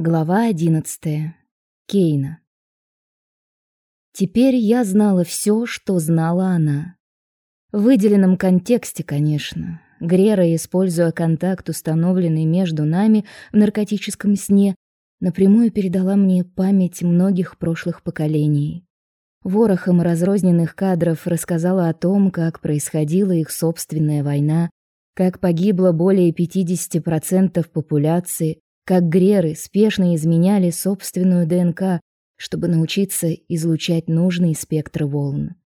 Глава одиннадцатая. Кейна. Теперь я знала все, что знала она. В выделенном контексте, конечно. Грера, используя контакт, установленный между нами в наркотическом сне, напрямую передала мне память многих прошлых поколений. Ворохом разрозненных кадров рассказала о том, как происходила их собственная война, как погибло более 50% популяции, как греры спешно изменяли собственную ДНК, чтобы научиться излучать нужный спектр волн.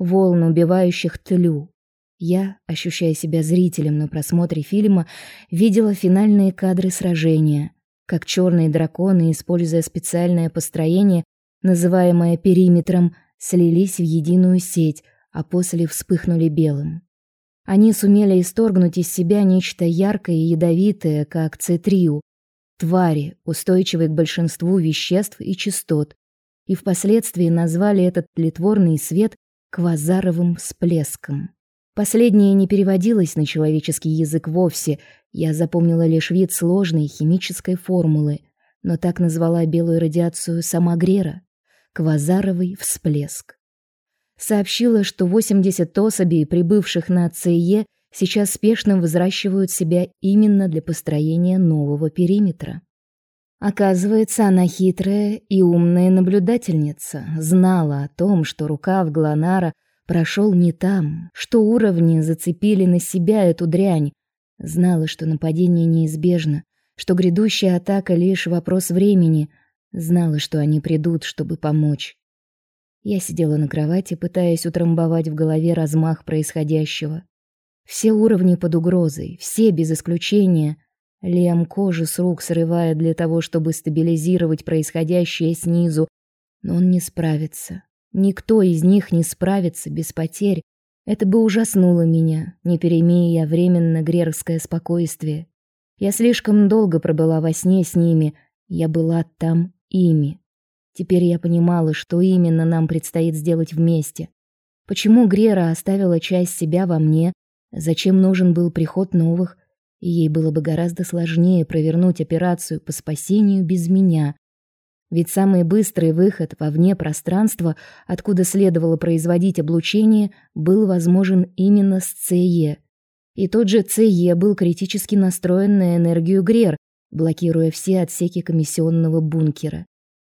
Волн, убивающих тлю. Я, ощущая себя зрителем на просмотре фильма, видела финальные кадры сражения, как черные драконы, используя специальное построение, называемое периметром, слились в единую сеть, а после вспыхнули белым. Они сумели исторгнуть из себя нечто яркое и ядовитое, как цитриу, твари, устойчивые к большинству веществ и частот, и впоследствии назвали этот тлетворный свет квазаровым всплеском. Последнее не переводилось на человеческий язык вовсе, я запомнила лишь вид сложной химической формулы, но так назвала белую радиацию сама Грера — квазаровый всплеск. Сообщила, что 80 особей, прибывших на ЦЕ, сейчас спешно взращивают себя именно для построения нового периметра. Оказывается, она хитрая и умная наблюдательница, знала о том, что рукав Глонара прошел не там, что уровни зацепили на себя эту дрянь, знала, что нападение неизбежно, что грядущая атака лишь вопрос времени, знала, что они придут, чтобы помочь. Я сидела на кровати, пытаясь утрамбовать в голове размах происходящего. Все уровни под угрозой, все без исключения. Лем кожу с рук срывает для того, чтобы стабилизировать происходящее снизу, но он не справится. Никто из них не справится без потерь. Это бы ужаснуло меня, не перемея я временно грерское спокойствие. Я слишком долго пробыла во сне с ними, я была там ими. Теперь я понимала, что именно нам предстоит сделать вместе. Почему Грера оставила часть себя во мне, Зачем нужен был приход новых? И ей было бы гораздо сложнее провернуть операцию по спасению без меня. Ведь самый быстрый выход во вне пространства, откуда следовало производить облучение, был возможен именно с ЦЕ. И тот же ЦЕ был критически настроен на энергию Грер, блокируя все отсеки комиссионного бункера.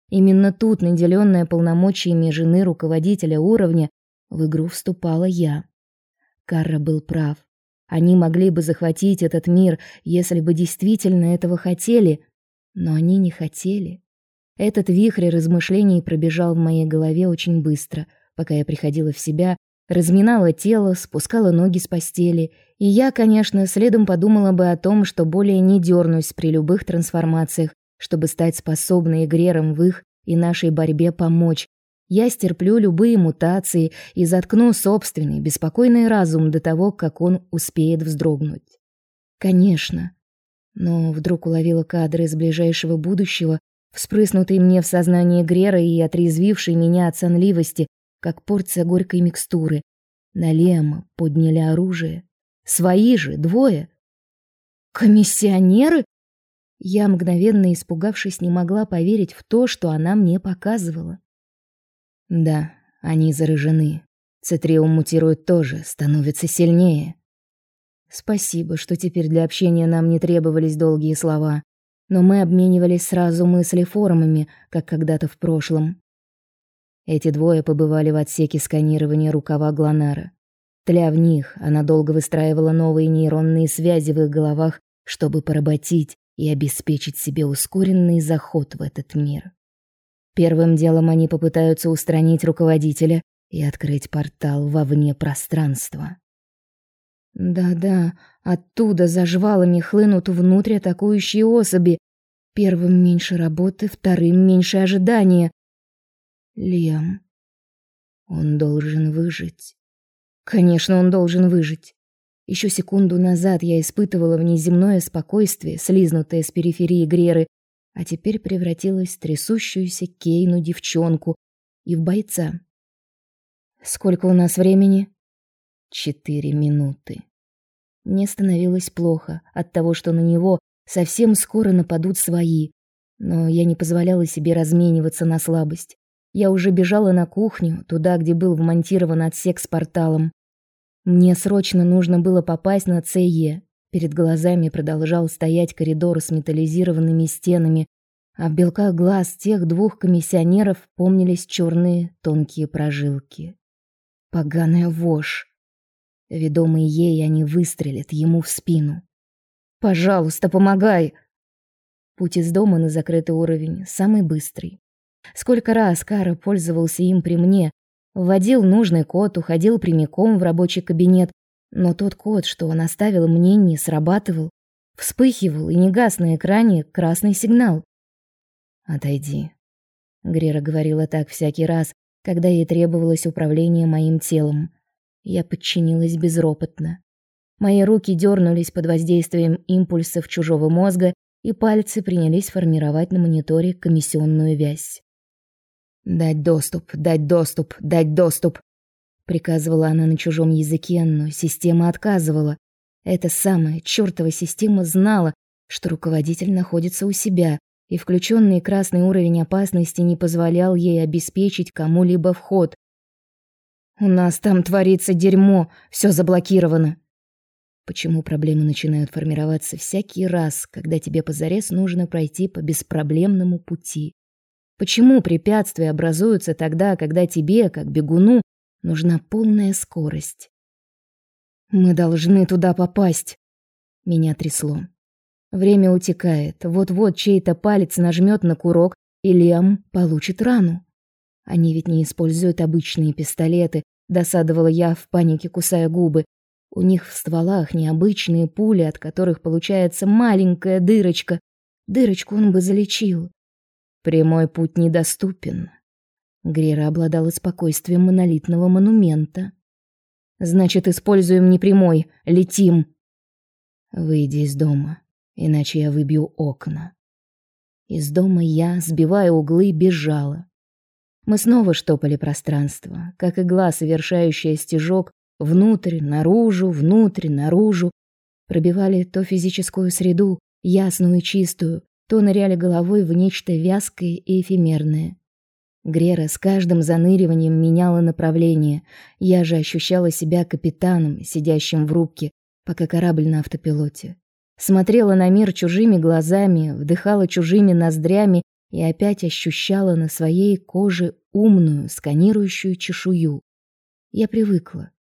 Именно тут, наделенная полномочиями жены руководителя уровня, в игру вступала я. Карра был прав. Они могли бы захватить этот мир, если бы действительно этого хотели, но они не хотели. Этот вихрь размышлений пробежал в моей голове очень быстро, пока я приходила в себя, разминала тело, спускала ноги с постели, и я, конечно, следом подумала бы о том, что более не дернусь при любых трансформациях, чтобы стать способной игрером в их и нашей борьбе помочь, я стерплю любые мутации и заткну собственный беспокойный разум до того, как он успеет вздрогнуть. Конечно. Но вдруг уловила кадры из ближайшего будущего, вспрыснутые мне в сознание Грера и отрезвившие меня от сонливости, как порция горькой микстуры. На Лема подняли оружие. Свои же, двое. Комиссионеры? Я, мгновенно испугавшись, не могла поверить в то, что она мне показывала. Да, они заражены. Цитриум мутирует тоже, становится сильнее. Спасибо, что теперь для общения нам не требовались долгие слова, но мы обменивались сразу мысли-формами, как когда-то в прошлом. Эти двое побывали в отсеке сканирования рукава Глонара. Тля в них, она долго выстраивала новые нейронные связи в их головах, чтобы поработить и обеспечить себе ускоренный заход в этот мир. Первым делом они попытаются устранить руководителя и открыть портал вовне пространства. Да-да, оттуда за жвалами хлынут внутрь атакующие особи. Первым меньше работы, вторым меньше ожидания. Лем. Он должен выжить. Конечно, он должен выжить. Еще секунду назад я испытывала внеземное спокойствие, слизнутое с периферии Греры, а теперь превратилась в трясущуюся Кейну девчонку и в бойца. Сколько у нас времени? Четыре минуты. Мне становилось плохо от того, что на него совсем скоро нападут свои. Но я не позволяла себе размениваться на слабость. Я уже бежала на кухню, туда, где был вмонтирован отсек с порталом. Мне срочно нужно было попасть на ЦЕ. Перед глазами продолжал стоять коридор с металлизированными стенами, а в белках глаз тех двух комиссионеров помнились черные тонкие прожилки. Поганая вошь. Ведомые ей, они выстрелят ему в спину. «Пожалуйста, помогай!» Путь из дома на закрытый уровень самый быстрый. Сколько раз Кара пользовался им при мне, вводил нужный код, уходил прямиком в рабочий кабинет, но тот код, что он оставил мне, не срабатывал. Вспыхивал и не гас на экране красный сигнал. «Отойди», — Грера говорила так всякий раз, когда ей требовалось управление моим телом. Я подчинилась безропотно. Мои руки дернулись под воздействием импульсов чужого мозга, и пальцы принялись формировать на мониторе комиссионную вязь. «Дать доступ, дать доступ, дать доступ!» Приказывала она на чужом языке, но система отказывала. Эта самая чёртова система знала, что руководитель находится у себя, и включенный красный уровень опасности не позволял ей обеспечить кому-либо вход. «У нас там творится дерьмо, все заблокировано». Почему проблемы начинают формироваться всякий раз, когда тебе позарез нужно пройти по беспроблемному пути? Почему препятствия образуются тогда, когда тебе, как бегуну, нужна полная скорость? Мы должны туда попасть. Меня трясло. Время утекает. Вот-вот чей-то палец нажмет на курок, и Лиам получит рану. Они ведь не используют обычные пистолеты, досадовала я в панике, кусая губы. У них в стволах необычные пули, от которых получается маленькая дырочка. Дырочку он бы залечил. Прямой путь недоступен. Грера обладала спокойствием монолитного монумента. Значит, используем не прямой, летим. Выйди из дома иначе я выбью окна. Из дома я, сбивая углы, бежала. Мы снова штопали пространство, как игла, совершающая стежок, внутрь, наружу, внутрь, наружу. Пробивали то физическую среду, ясную и чистую, то ныряли головой в нечто вязкое и эфемерное. Грера с каждым заныриванием меняла направление. Я же ощущала себя капитаном, сидящим в рубке, пока корабль на автопилоте смотрела на мир чужими глазами, вдыхала чужими ноздрями и опять ощущала на своей коже умную, сканирующую чешую. Я привыкла.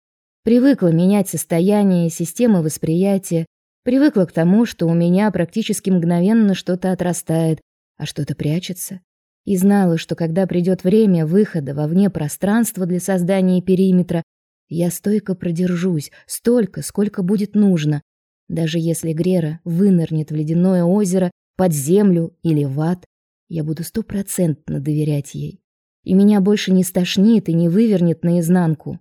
Привыкла менять состояние, системы восприятия, привыкла к тому, что у меня практически мгновенно что-то отрастает, а что-то прячется. И знала, что когда придет время выхода во вне пространства для создания периметра, я стойко продержусь, столько, сколько будет нужно, даже если Грера вынырнет в ледяное озеро, под землю или в ад, я буду стопроцентно доверять ей. И меня больше не стошнит и не вывернет наизнанку.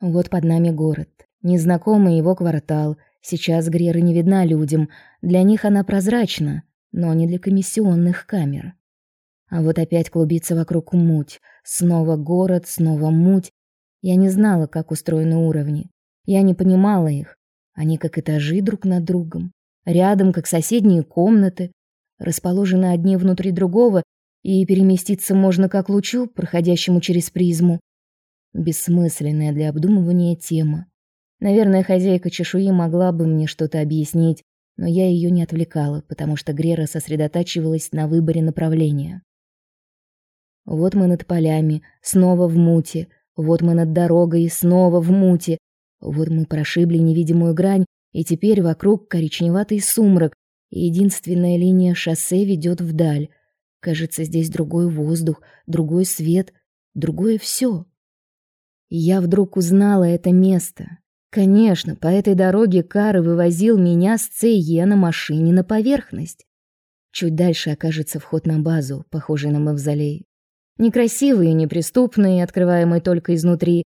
Вот под нами город, незнакомый его квартал. Сейчас Грера не видна людям, для них она прозрачна, но не для комиссионных камер. А вот опять клубится вокруг муть. Снова город, снова муть. Я не знала, как устроены уровни. Я не понимала их. Они как этажи друг над другом, рядом как соседние комнаты, расположены одни внутри другого, и переместиться можно как лучу, проходящему через призму. Бессмысленная для обдумывания тема. Наверное, хозяйка чешуи могла бы мне что-то объяснить, но я ее не отвлекала, потому что Грера сосредотачивалась на выборе направления. Вот мы над полями, снова в муте. Вот мы над дорогой, снова в муте. Вот мы прошибли невидимую грань, и теперь вокруг коричневатый сумрак, и единственная линия шоссе ведет вдаль. Кажется, здесь другой воздух, другой свет, другое все. Я вдруг узнала это место. Конечно, по этой дороге Кара вывозил меня с ЦЕ на машине на поверхность. Чуть дальше окажется вход на базу, похожий на мавзолей. Некрасивый и неприступный, открываемый только изнутри.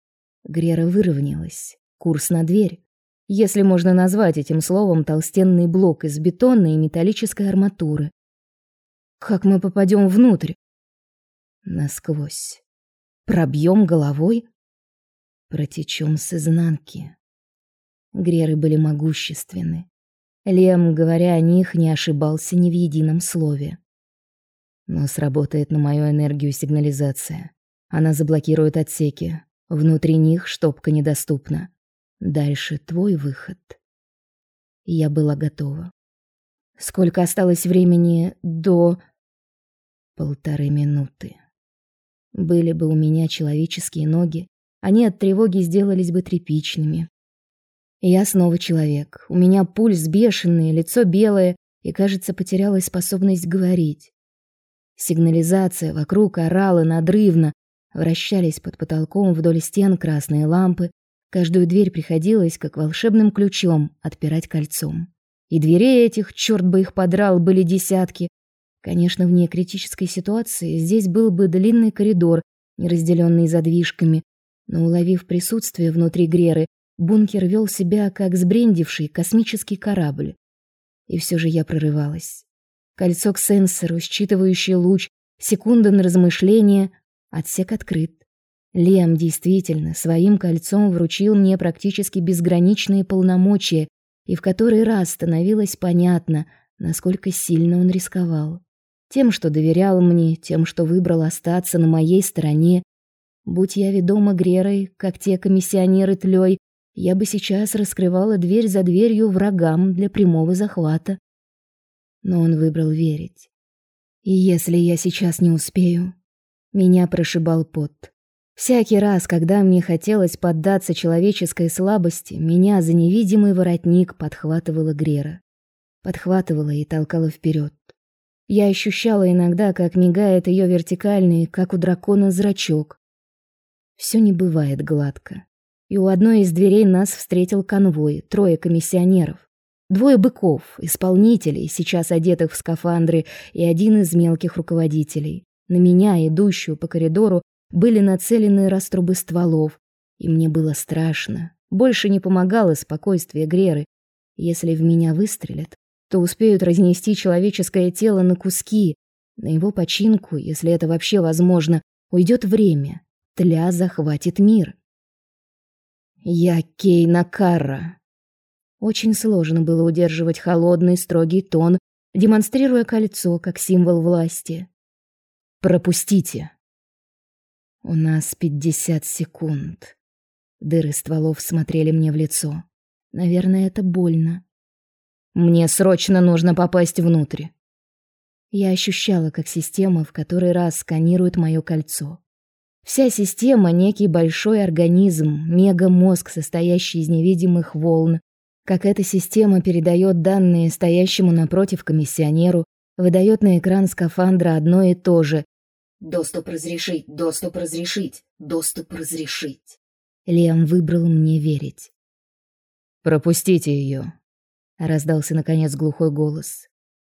Грера выровнялась. Курс на дверь. Если можно назвать этим словом толстенный блок из бетонной и металлической арматуры. Как мы попадем внутрь? Насквозь. Пробьем головой? Протечем с изнанки. Греры были могущественны. Лем, говоря о них, не ошибался ни в едином слове. Но сработает на мою энергию сигнализация. Она заблокирует отсеки. Внутри них штопка недоступна. Дальше твой выход. Я была готова. Сколько осталось времени до полторы минуты. Были бы у меня человеческие ноги, они от тревоги сделались бы тряпичными. Я снова человек. У меня пульс бешеный, лицо белое, и, кажется, потеряла способность говорить. Сигнализация вокруг орала надрывно, вращались под потолком вдоль стен красные лампы, каждую дверь приходилось, как волшебным ключом, отпирать кольцом. И дверей этих, черт бы их подрал, были десятки. Конечно, вне критической ситуации здесь был бы длинный коридор, не разделенный задвижками, но уловив присутствие внутри Греры, Бункер вел себя как сбрендивший космический корабль. И все же я прорывалась. Кольцо к сенсору, считывающий луч, секунда на размышление, отсек открыт. Лем действительно своим кольцом вручил мне практически безграничные полномочия, и в который раз становилось понятно, насколько сильно он рисковал. Тем, что доверял мне, тем, что выбрал остаться на моей стороне. Будь я ведома Грерой, как те комиссионеры Тлёй, я бы сейчас раскрывала дверь за дверью врагам для прямого захвата. Но он выбрал верить. И если я сейчас не успею, меня прошибал пот. Всякий раз, когда мне хотелось поддаться человеческой слабости, меня за невидимый воротник подхватывала Грера. Подхватывала и толкала вперед. Я ощущала иногда, как мигает ее вертикальный, как у дракона, зрачок. Все не бывает гладко и у одной из дверей нас встретил конвой, трое комиссионеров. Двое быков, исполнителей, сейчас одетых в скафандры, и один из мелких руководителей. На меня, идущую по коридору, были нацелены раструбы стволов, и мне было страшно. Больше не помогало спокойствие Греры. Если в меня выстрелят, то успеют разнести человеческое тело на куски. На его починку, если это вообще возможно, уйдет время. Тля захватит мир. Я Кейна Карра. Очень сложно было удерживать холодный, строгий тон, демонстрируя кольцо как символ власти. Пропустите. У нас пятьдесят секунд. Дыры стволов смотрели мне в лицо. Наверное, это больно. Мне срочно нужно попасть внутрь. Я ощущала, как система в который раз сканирует мое кольцо. Вся система — некий большой организм, мегамозг, состоящий из невидимых волн. Как эта система передает данные стоящему напротив комиссионеру, выдает на экран скафандра одно и то же. «Доступ разрешить, доступ разрешить, доступ разрешить». Лиам выбрал мне верить. «Пропустите ее», — раздался наконец глухой голос.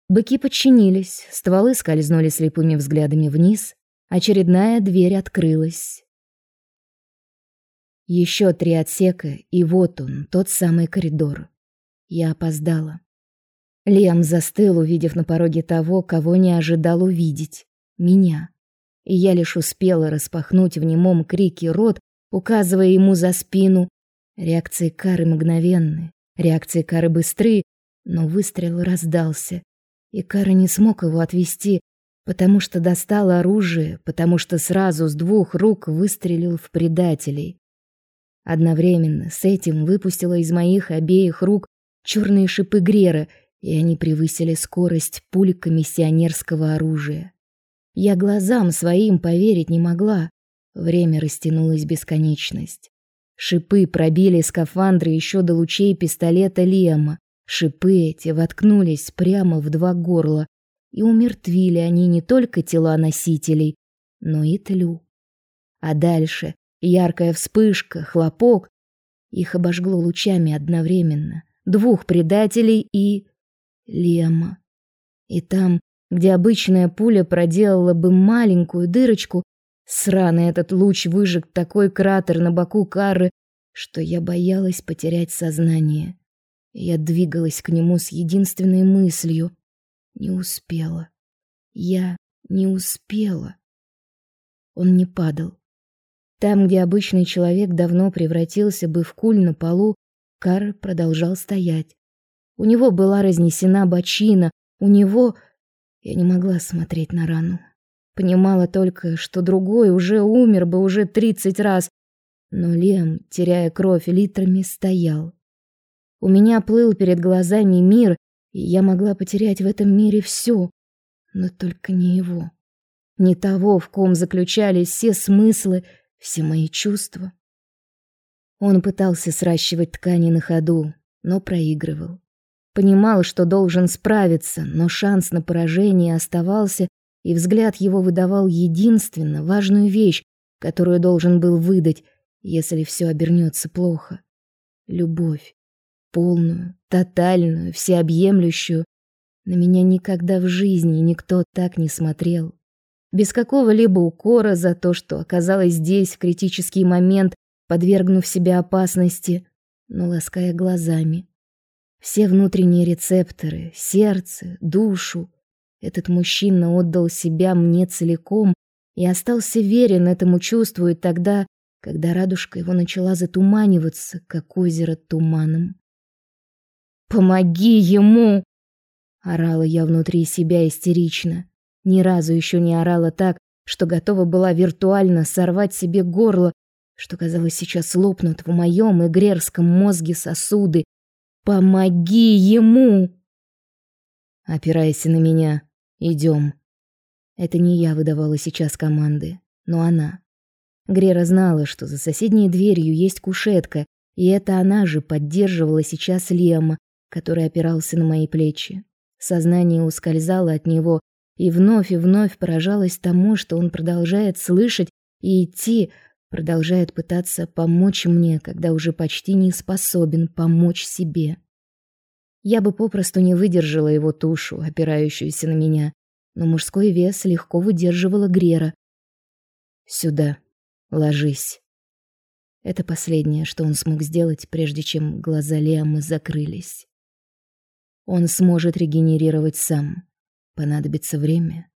Быки подчинились, стволы скользнули слепыми взглядами вниз, Очередная дверь открылась. Еще три отсека, и вот он, тот самый коридор. Я опоздала. Лиам застыл, увидев на пороге того, кого не ожидал увидеть меня. И я лишь успела распахнуть в немом крике рот, указывая ему за спину. Реакции Кары мгновенны, реакции Кары быстры, но выстрел раздался, и Кара не смог его отвести, потому что достал оружие, потому что сразу с двух рук выстрелил в предателей. Одновременно с этим выпустила из моих обеих рук черные шипы Грера, и они превысили скорость пуль комиссионерского оружия. Я глазам своим поверить не могла. Время растянулось бесконечность. Шипы пробили скафандры еще до лучей пистолета Лиама. Шипы эти воткнулись прямо в два горла, и умертвили они не только тела носителей, но и тлю. А дальше яркая вспышка, хлопок, их обожгло лучами одновременно, двух предателей и Лема. И там, где обычная пуля проделала бы маленькую дырочку, сраный этот луч выжег такой кратер на боку Кары, что я боялась потерять сознание. Я двигалась к нему с единственной мыслью не успела. Я не успела. Он не падал. Там, где обычный человек давно превратился бы в куль на полу, Кар продолжал стоять. У него была разнесена бочина, у него... Я не могла смотреть на рану. Понимала только, что другой уже умер бы уже тридцать раз. Но Лем, теряя кровь литрами, стоял. У меня плыл перед глазами мир, я могла потерять в этом мире все, но только не его. Не того, в ком заключались все смыслы, все мои чувства. Он пытался сращивать ткани на ходу, но проигрывал. Понимал, что должен справиться, но шанс на поражение оставался, и взгляд его выдавал единственно важную вещь, которую должен был выдать, если все обернется плохо. Любовь. Полную, тотальную, всеобъемлющую. На меня никогда в жизни никто так не смотрел. Без какого-либо укора за то, что оказалась здесь в критический момент, подвергнув себя опасности, но лаская глазами, все внутренние рецепторы, сердце, душу. Этот мужчина отдал себя мне целиком и остался верен этому чувству и тогда, когда радужка его начала затуманиваться, как озеро туманом. «Помоги ему!» — орала я внутри себя истерично. Ни разу еще не орала так, что готова была виртуально сорвать себе горло, что, казалось, сейчас лопнут в моем игрерском мозге сосуды, Помоги ему. Опирайся на меня. Идем. Это не я выдавала сейчас команды, но она. Грера знала, что за соседней дверью есть кушетка, и это она же поддерживала сейчас Лема, который опирался на мои плечи. Сознание ускользало от него, и вновь и вновь поражалось тому, что он продолжает слышать и идти, продолжает пытаться помочь мне, когда уже почти не способен помочь себе. Я бы попросту не выдержала его тушу, опирающуюся на меня, но мужской вес легко выдерживала Грера. Сюда. Ложись. Это последнее, что он смог сделать, прежде чем глаза Лиамы закрылись. Он сможет регенерировать сам. Понадобится время.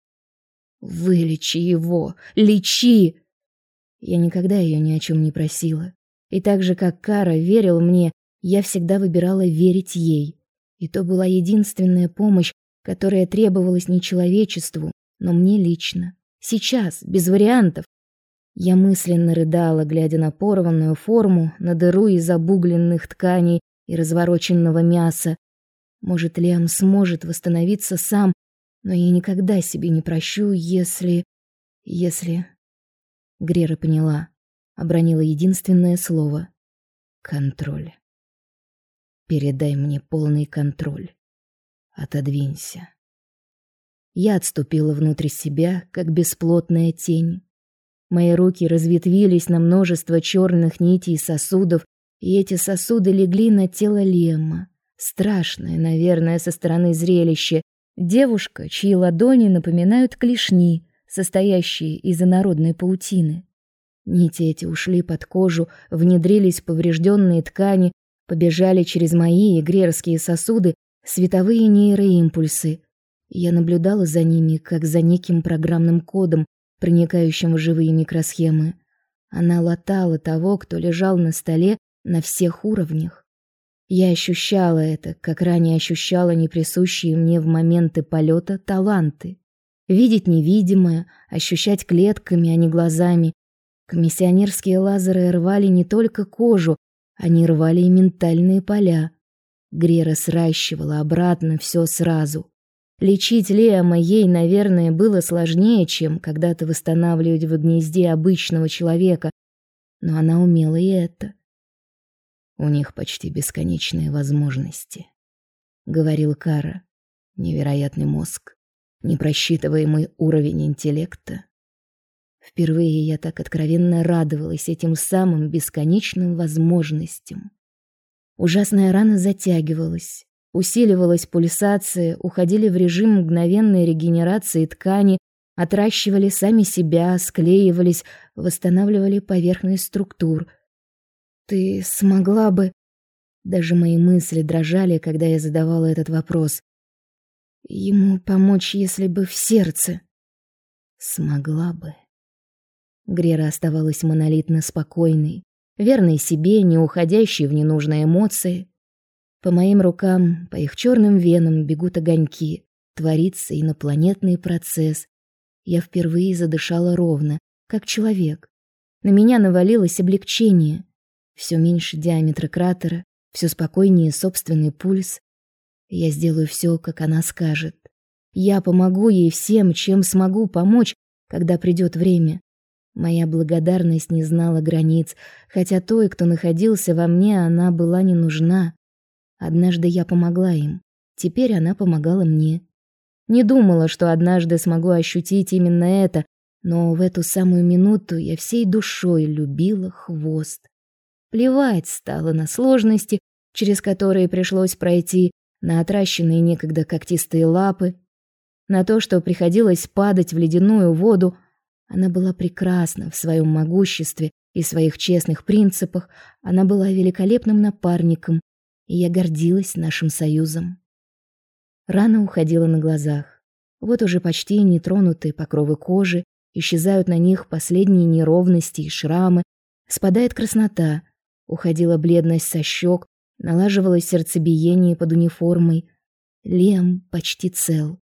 Вылечи его, лечи. Я никогда ее ни о чем не просила. И так же, как Кара верил мне, я всегда выбирала верить ей. И то была единственная помощь, которая требовалась не человечеству, но мне лично. Сейчас, без вариантов. Я мысленно рыдала, глядя на порванную форму, на дыру из обугленных тканей и развороченного мяса. Может, Лиам сможет восстановиться сам, но я никогда себе не прощу, если... если... Грера поняла, обронила единственное слово — контроль. Передай мне полный контроль. Отодвинься. Я отступила внутрь себя, как бесплотная тень. Мои руки разветвились на множество черных нитей и сосудов, и эти сосуды легли на тело Лема. Страшное, наверное, со стороны зрелище. Девушка, чьи ладони напоминают клешни, состоящие из инородной паутины. Нити эти ушли под кожу, внедрились в поврежденные ткани, побежали через мои игрерские сосуды световые нейроимпульсы. Я наблюдала за ними, как за неким программным кодом, проникающим в живые микросхемы. Она латала того, кто лежал на столе на всех уровнях. Я ощущала это, как ранее ощущала неприсущие мне в моменты полета таланты. Видеть невидимое, ощущать клетками, а не глазами. Комиссионерские лазеры рвали не только кожу, они рвали и ментальные поля. Грера сращивала обратно все сразу. Лечить Леома ей, наверное, было сложнее, чем когда-то восстанавливать в гнезде обычного человека, но она умела и это. У них почти бесконечные возможности, говорил Кара. Невероятный мозг, непросчитываемый уровень интеллекта. Впервые я так откровенно радовалась этим самым бесконечным возможностям. Ужасная рана затягивалась, усиливалась пульсация, уходили в режим мгновенной регенерации ткани, отращивали сами себя, склеивались, восстанавливали поверхность структур. Ты смогла бы Даже мои мысли дрожали, когда я задавала этот вопрос. Ему помочь, если бы в сердце смогла бы. Грера оставалась монолитно спокойной, верной себе, не уходящей в ненужные эмоции. По моим рукам, по их черным венам бегут огоньки. Творится инопланетный процесс. Я впервые задышала ровно, как человек. На меня навалилось облегчение. Все меньше диаметра кратера, все спокойнее собственный пульс. Я сделаю все, как она скажет. Я помогу ей всем, чем смогу помочь, когда придет время. Моя благодарность не знала границ, хотя той, кто находился во мне, она была не нужна. Однажды я помогла им, теперь она помогала мне. Не думала, что однажды смогу ощутить именно это, но в эту самую минуту я всей душой любила хвост. Плевать стало на сложности, через которые пришлось пройти, на отращенные некогда когтистые лапы, на то, что приходилось падать в ледяную воду. Она была прекрасна в своем могуществе и своих честных принципах, она была великолепным напарником, и я гордилась нашим союзом. Рана уходила на глазах. Вот уже почти нетронутые покровы кожи, исчезают на них последние неровности и шрамы, спадает краснота, Уходила бледность со щек, налаживалось сердцебиение под униформой. Лем почти цел.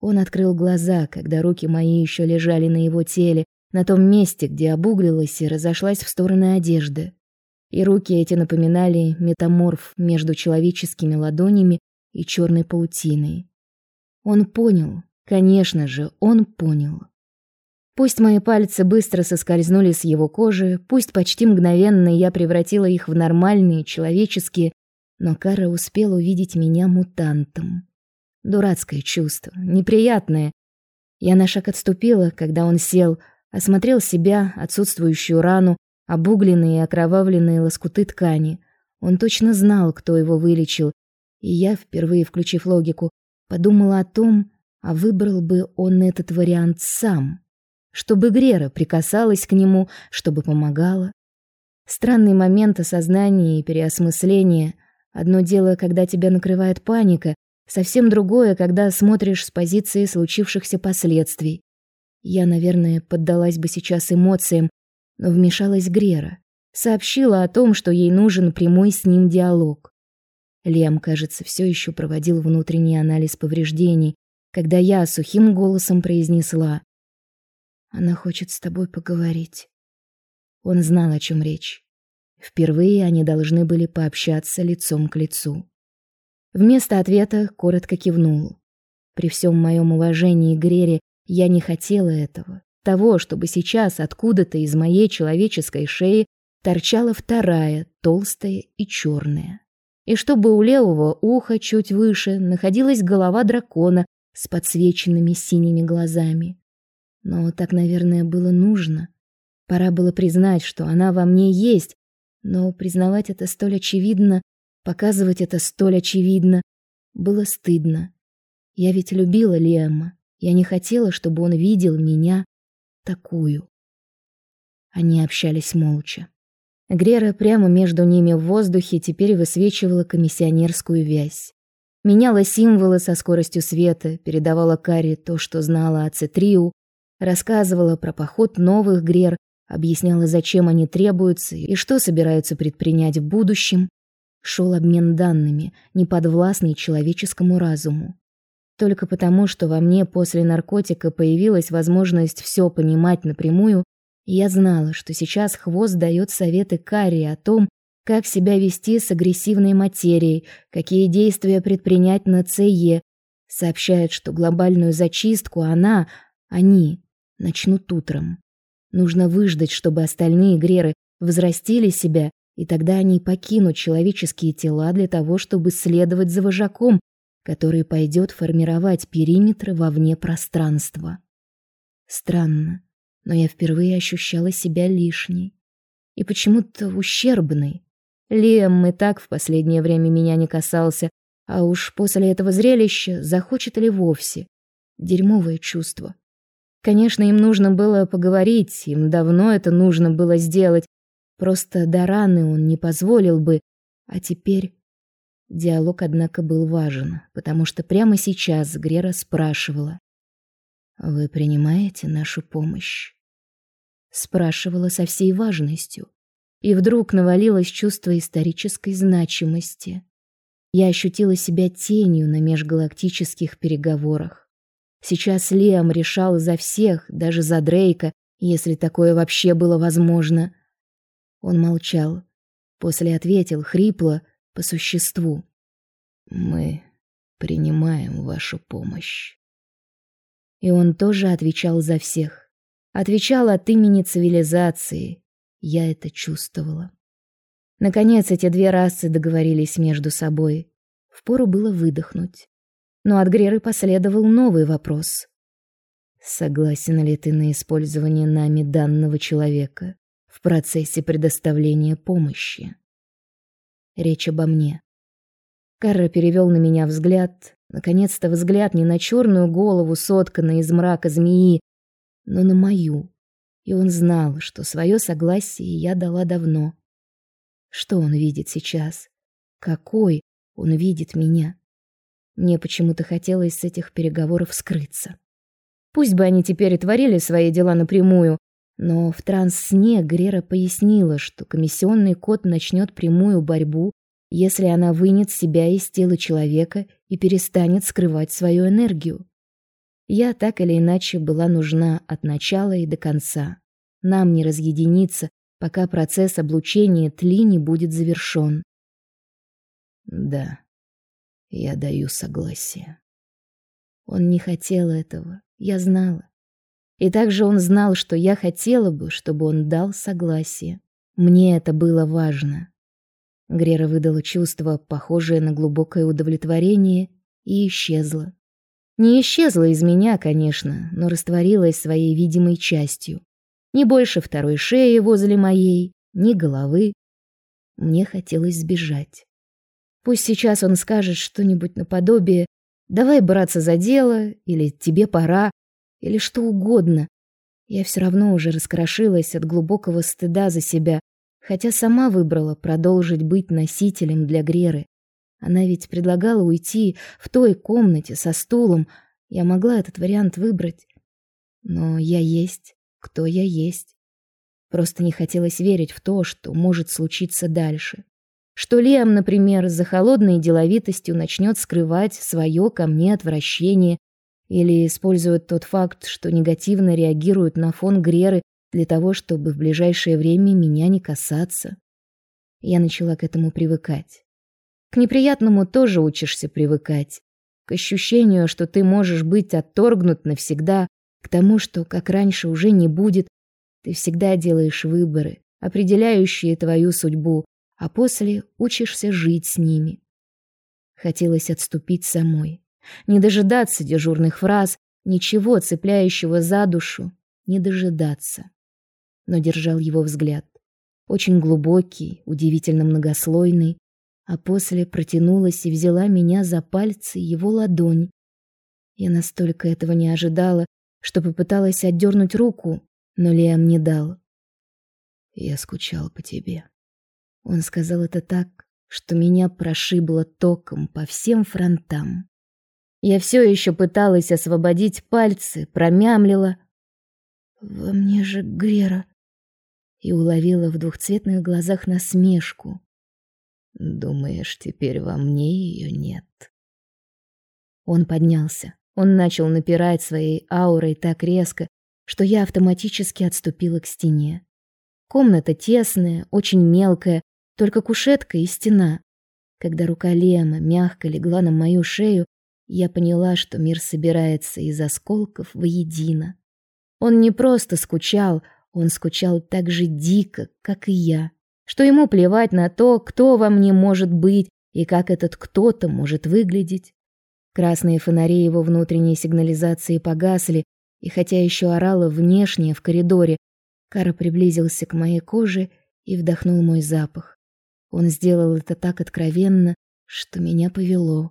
Он открыл глаза, когда руки мои еще лежали на его теле, на том месте, где обуглилась и разошлась в стороны одежды. И руки эти напоминали метаморф между человеческими ладонями и черной паутиной. Он понял, конечно же, он понял. Пусть мои пальцы быстро соскользнули с его кожи, пусть почти мгновенно я превратила их в нормальные, человеческие, но Кара успел увидеть меня мутантом. Дурацкое чувство, неприятное. Я на шаг отступила, когда он сел, осмотрел себя, отсутствующую рану, обугленные и окровавленные лоскуты ткани. Он точно знал, кто его вылечил, и я, впервые включив логику, подумала о том, а выбрал бы он этот вариант сам чтобы Грера прикасалась к нему, чтобы помогала. Странный момент осознания и переосмысления. Одно дело, когда тебя накрывает паника, совсем другое, когда смотришь с позиции случившихся последствий. Я, наверное, поддалась бы сейчас эмоциям, но вмешалась Грера, сообщила о том, что ей нужен прямой с ним диалог. Лем, кажется, все еще проводил внутренний анализ повреждений, когда я сухим голосом произнесла: она хочет с тобой поговорить. Он знал, о чем речь. Впервые они должны были пообщаться лицом к лицу. Вместо ответа коротко кивнул. При всем моем уважении к Грере я не хотела этого. Того, чтобы сейчас откуда-то из моей человеческой шеи торчала вторая, толстая и черная. И чтобы у левого уха чуть выше находилась голова дракона с подсвеченными синими глазами. Но так, наверное, было нужно. Пора было признать, что она во мне есть, но признавать это столь очевидно, показывать это столь очевидно, было стыдно. Я ведь любила Лема. Я не хотела, чтобы он видел меня такую. Они общались молча. Грера прямо между ними в воздухе теперь высвечивала комиссионерскую вязь. Меняла символы со скоростью света, передавала Каре то, что знала о Цитриу, рассказывала про поход новых грер, объясняла, зачем они требуются и что собираются предпринять в будущем. Шел обмен данными, не подвластный человеческому разуму. Только потому, что во мне после наркотика появилась возможность все понимать напрямую, я знала, что сейчас хвост дает советы Карри о том, как себя вести с агрессивной материей, какие действия предпринять на ЦЕ, сообщает, что глобальную зачистку она, они начнут утром. Нужно выждать, чтобы остальные греры взрастили себя, и тогда они покинут человеческие тела для того, чтобы следовать за вожаком, который пойдет формировать периметры вовне пространства. Странно, но я впервые ощущала себя лишней и почему-то ущербной. Лем и так в последнее время меня не касался, а уж после этого зрелища захочет ли вовсе. Дерьмовое чувство. Конечно, им нужно было поговорить, им давно это нужно было сделать. Просто до раны он не позволил бы. А теперь диалог, однако, был важен, потому что прямо сейчас Грера спрашивала: "Вы принимаете нашу помощь?" Спрашивала со всей важностью, и вдруг навалилось чувство исторической значимости. Я ощутила себя тенью на межгалактических переговорах. Сейчас Лиам решал за всех, даже за Дрейка, если такое вообще было возможно. Он молчал. После ответил хрипло, по существу. Мы принимаем вашу помощь. И он тоже отвечал за всех. Отвечал от имени цивилизации. Я это чувствовала. Наконец эти две расы договорились между собой. Впору было выдохнуть. Но от Греры последовал новый вопрос. Согласен ли ты на использование нами данного человека в процессе предоставления помощи? Речь обо мне. Карра перевел на меня взгляд, наконец-то взгляд не на черную голову, сотканную из мрака змеи, но на мою. И он знал, что свое согласие я дала давно. Что он видит сейчас? Какой он видит меня? Мне почему-то хотелось с этих переговоров скрыться. Пусть бы они теперь и творили свои дела напрямую, но в транс-сне Грера пояснила, что комиссионный код начнет прямую борьбу, если она вынет себя из тела человека и перестанет скрывать свою энергию. Я так или иначе была нужна от начала и до конца. Нам не разъединиться, пока процесс облучения тли не будет завершён. Да, я даю согласие. Он не хотел этого, я знала. И также он знал, что я хотела бы, чтобы он дал согласие. Мне это было важно. Грера выдала чувство, похожее на глубокое удовлетворение, и исчезла. Не исчезла из меня, конечно, но растворилась своей видимой частью. Ни больше второй шеи возле моей, ни головы. Мне хотелось сбежать. Пусть сейчас он скажет что-нибудь наподобие «давай браться за дело» или «тебе пора» или что угодно. Я все равно уже раскрошилась от глубокого стыда за себя, хотя сама выбрала продолжить быть носителем для Греры. Она ведь предлагала уйти в той комнате со стулом. Я могла этот вариант выбрать. Но я есть кто я есть. Просто не хотелось верить в то, что может случиться дальше. Что Лиам, например, за холодной деловитостью начнет скрывать свое ко мне отвращение или использует тот факт, что негативно реагирует на фон Греры для того, чтобы в ближайшее время меня не касаться. Я начала к этому привыкать. К неприятному тоже учишься привыкать. К ощущению, что ты можешь быть отторгнут навсегда, к тому, что, как раньше, уже не будет, ты всегда делаешь выборы, определяющие твою судьбу, а после учишься жить с ними. Хотелось отступить самой, не дожидаться дежурных фраз, ничего цепляющего за душу, не дожидаться. Но держал его взгляд, очень глубокий, удивительно многослойный, а после протянулась и взяла меня за пальцы его ладонь. Я настолько этого не ожидала, что попыталась отдернуть руку, но Лиам не дал. Я скучал по тебе. Он сказал это так, что меня прошибло током по всем фронтам. Я все еще пыталась освободить пальцы, промямлила: "Во мне же Грера" и уловила в двухцветных глазах насмешку. Думаешь, теперь во мне ее нет? Он поднялся. Он начал напирать своей аурой так резко, что я автоматически отступила к стене. Комната тесная, очень мелкая, только кушетка и стена. Когда рука Лема мягко легла на мою шею, я поняла, что мир собирается из осколков воедино. Он не просто скучал, он скучал так же дико, как и я. Что ему плевать на то, кто во мне может быть и как этот кто-то может выглядеть. Красные фонари его внутренней сигнализации погасли, и хотя еще орало внешнее в коридоре, Кара приблизился к моей коже и вдохнул мой запах. Он сделал это так откровенно, что меня повело.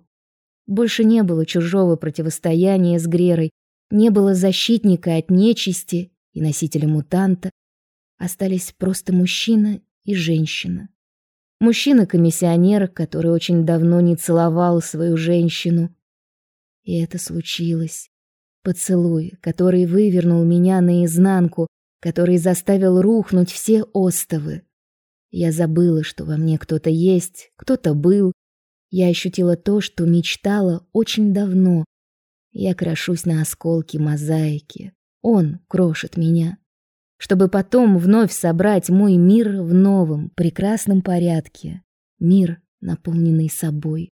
Больше не было чужого противостояния с Грерой, не было защитника от нечисти и носителя мутанта. Остались просто мужчина и женщина. Мужчина-комиссионер, который очень давно не целовал свою женщину, и это случилось. Поцелуй, который вывернул меня наизнанку, который заставил рухнуть все остовы. Я забыла, что во мне кто-то есть, кто-то был, Я ощутила то, что мечтала очень давно. Я крошусь на осколки мозаики. Он крошит меня, чтобы потом вновь собрать мой мир в новом, прекрасном порядке. Мир, наполненный собой.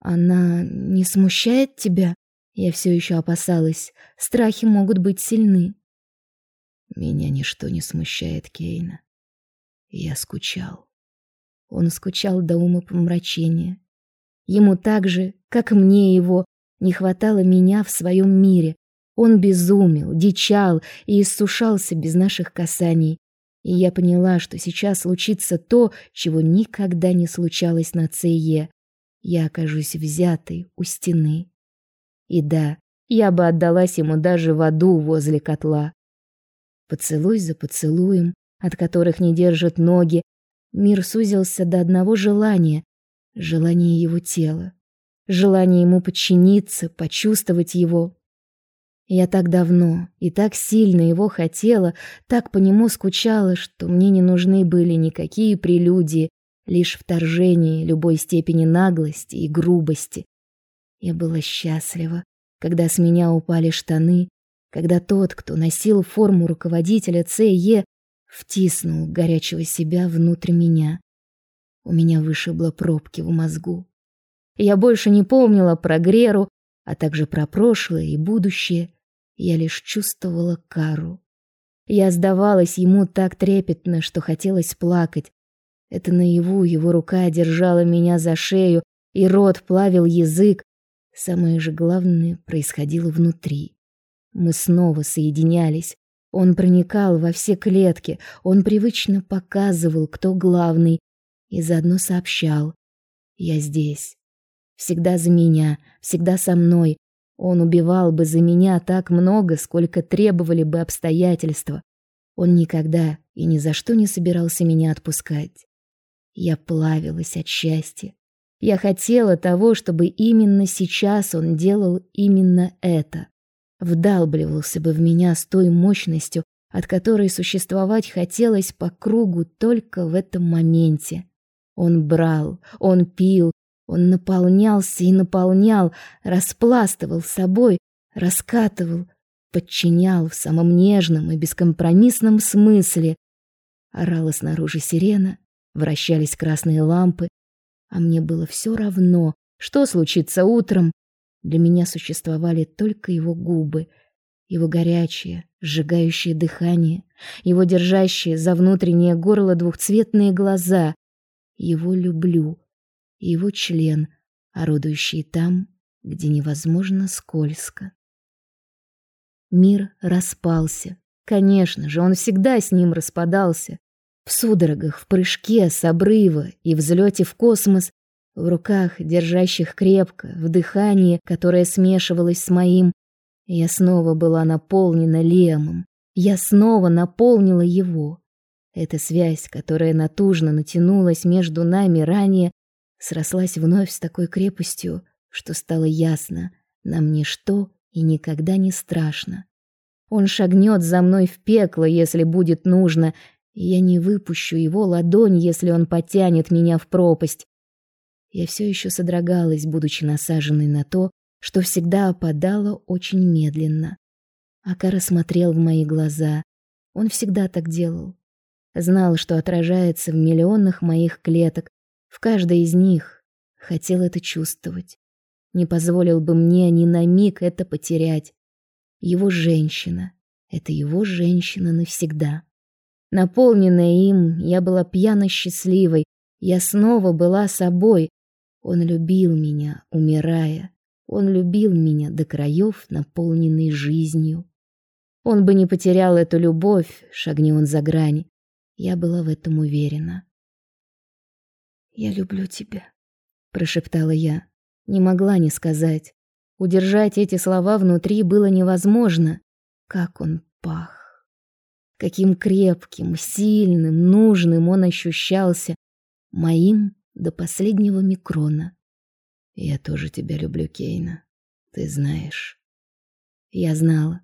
Она не смущает тебя? Я все еще опасалась. Страхи могут быть сильны. Меня ничто не смущает, Кейна. Я скучал. Он скучал до ума помрачения. Ему так же, как мне его, не хватало меня в своем мире. Он безумел, дичал и иссушался без наших касаний. И я поняла, что сейчас случится то, чего никогда не случалось на Цее. Я окажусь взятой у стены. И да, я бы отдалась ему даже в аду возле котла. Поцелуй за поцелуем, от которых не держат ноги, мир сузился до одного желания — желания его тела. Желание ему подчиниться, почувствовать его. Я так давно и так сильно его хотела, так по нему скучала, что мне не нужны были никакие прелюдии, лишь вторжение любой степени наглости и грубости. Я была счастлива, когда с меня упали штаны, когда тот, кто носил форму руководителя ЦЕ, втиснул горячего себя внутрь меня. У меня вышибло пробки в мозгу. Я больше не помнила про Греру, а также про прошлое и будущее. Я лишь чувствовала кару. Я сдавалась ему так трепетно, что хотелось плакать. Это наяву его рука держала меня за шею, и рот плавил язык. Самое же главное происходило внутри. Мы снова соединялись. Он проникал во все клетки, он привычно показывал, кто главный, и заодно сообщал: "Я здесь. Всегда за меня, всегда со мной. Он убивал бы за меня так много, сколько требовали бы обстоятельства. Он никогда и ни за что не собирался меня отпускать. Я плавилась от счастья. Я хотела того, чтобы именно сейчас он делал именно это вдалбливался бы в меня с той мощностью, от которой существовать хотелось по кругу только в этом моменте. Он брал, он пил, он наполнялся и наполнял, распластывал собой, раскатывал, подчинял в самом нежном и бескомпромиссном смысле. Орала снаружи сирена, вращались красные лампы, а мне было все равно, что случится утром, для меня существовали только его губы, его горячее, сжигающее дыхание, его держащие за внутреннее горло двухцветные глаза. Его люблю, его член, орудующий там, где невозможно скользко. Мир распался. Конечно же, он всегда с ним распадался. В судорогах, в прыжке с обрыва и взлете в космос в руках, держащих крепко, в дыхании, которое смешивалось с моим. Я снова была наполнена Лемом. Я снова наполнила его. Эта связь, которая натужно натянулась между нами ранее, срослась вновь с такой крепостью, что стало ясно, нам ничто и никогда не страшно. Он шагнет за мной в пекло, если будет нужно, и я не выпущу его ладонь, если он потянет меня в пропасть. Я все еще содрогалась, будучи насаженной на то, что всегда опадало очень медленно. Акара смотрел в мои глаза. Он всегда так делал. Знал, что отражается в миллионах моих клеток, в каждой из них. Хотел это чувствовать. Не позволил бы мне ни на миг это потерять. Его женщина. Это его женщина навсегда. Наполненная им, я была пьяно счастливой. Я снова была собой, он любил меня, умирая. Он любил меня до краев, наполненный жизнью. Он бы не потерял эту любовь, шагни он за грань. Я была в этом уверена. «Я люблю тебя», — прошептала я. Не могла не сказать. Удержать эти слова внутри было невозможно. Как он пах. Каким крепким, сильным, нужным он ощущался. Моим до последнего микрона. Я тоже тебя люблю, Кейна. Ты знаешь. Я знала.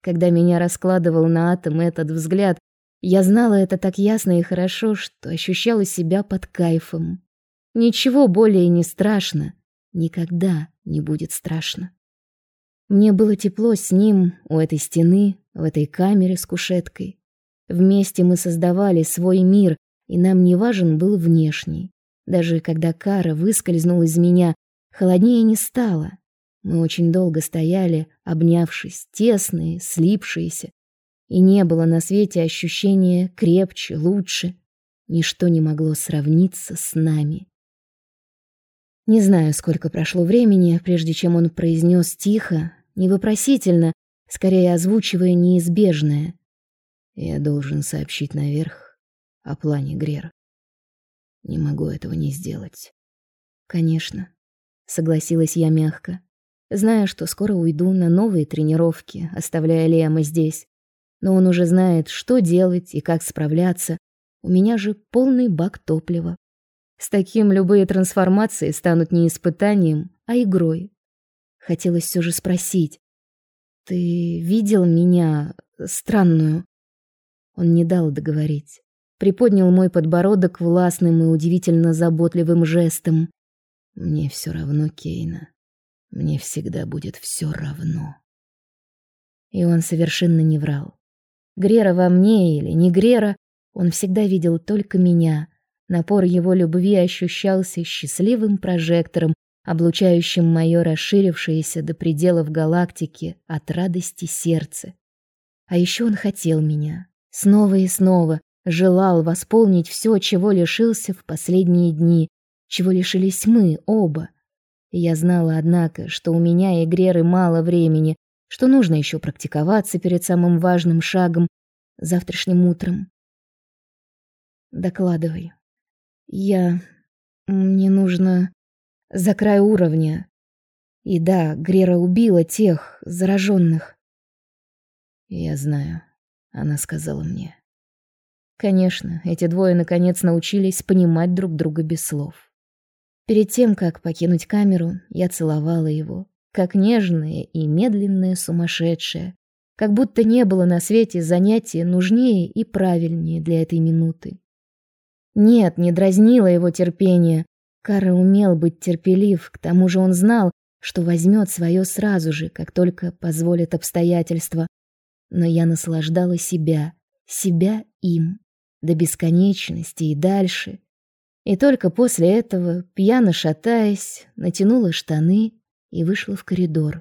Когда меня раскладывал на атомы этот взгляд, я знала это так ясно и хорошо, что ощущала себя под кайфом. Ничего более не страшно. Никогда не будет страшно. Мне было тепло с ним у этой стены, в этой камере с кушеткой. Вместе мы создавали свой мир, и нам не важен был внешний. Даже когда Кара выскользнула из меня, холоднее не стало. Мы очень долго стояли, обнявшись, тесные, слипшиеся, и не было на свете ощущения крепче, лучше. Ничто не могло сравниться с нами. Не знаю, сколько прошло времени, прежде чем он произнес тихо, не вопросительно, скорее озвучивая неизбежное. Я должен сообщить наверх о плане Грер. Не могу этого не сделать. Конечно, согласилась я мягко, зная, что скоро уйду на новые тренировки, оставляя Лема здесь. Но он уже знает, что делать и как справляться. У меня же полный бак топлива. С таким любые трансформации станут не испытанием, а игрой. Хотелось все же спросить: "Ты видел меня странную?" Он не дал договорить. Приподнял мой подбородок властным и удивительно заботливым жестом. Мне все равно, Кейна. Мне всегда будет все равно. И он совершенно не врал. Грера во мне или не Грера, он всегда видел только меня, Напор его любви ощущался счастливым прожектором, облучающим мое расширившееся до пределов галактики от радости сердце. А еще он хотел меня. Снова и снова желал восполнить все, чего лишился в последние дни, чего лишились мы оба. Я знала, однако, что у меня и Греры мало времени, что нужно еще практиковаться перед самым важным шагом завтрашним утром. Докладывай. Я... Мне нужно... За край уровня. И да, Грера убила тех зараженных. Я знаю, она сказала мне. Конечно, эти двое наконец научились понимать друг друга без слов. Перед тем, как покинуть камеру, я целовала его, как нежная и медленная сумасшедшая, как будто не было на свете занятия нужнее и правильнее для этой минуты. Нет, не дразнило его терпение. Кара умел быть терпелив, к тому же он знал, что возьмет свое сразу же, как только позволят обстоятельства. Но я наслаждала себя, себя им, до бесконечности и дальше. И только после этого, пьяно шатаясь, натянула штаны и вышла в коридор.